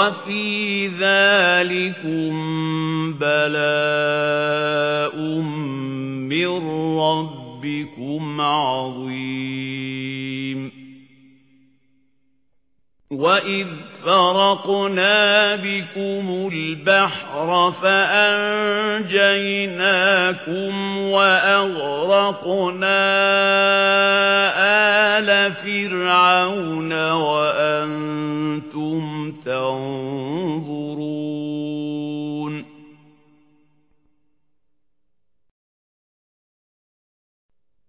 وَفِي ذَلِكُمْ بَلَاءٌ مِّن رَّبِّكُمْ عَظِيمٌ. وَإِذْ فَرَقْنَا بِكُمُ الْبَحْرَ فَأَنجَيْنَاكُمْ وَأَغْرَقْنَا آلَ فِرْعَوْنَ وَأَنتُمْ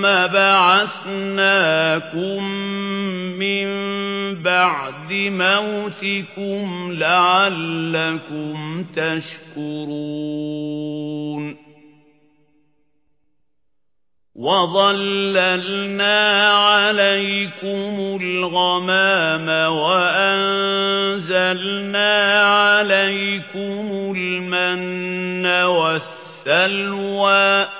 ثُمَّ بَعَثْنَاكُمْ مِنْ بَعْدِ مَوْتِكُمْ لَعَلَّكُمْ تَشْكُرُونَ. وَظَلَّلْنَا عَلَيْكُمُ الْغَمَامَ وَأَنزَلْنَا عَلَيْكُمُ الْمَنَّ وَالسَّلْوَىٰ.